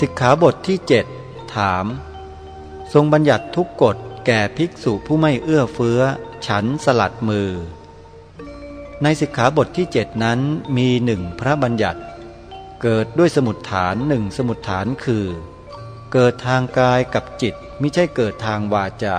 สิกขาบทที่เจ็ดถาม ทรงบัญญัติทุกกฎแก่ภิกษุผู้ไม่เอื้อเฟื้อ ฉันสลัดมือ ในสิกขาบทที่เจ็ดนั้นมีหนึ่งพระบัญญัติ เกิดด้วยสมุดฐานหนึ่งสมุดฐานคือ เกิดทางกายกับจิตไม่ใช่เกิดทางวาจา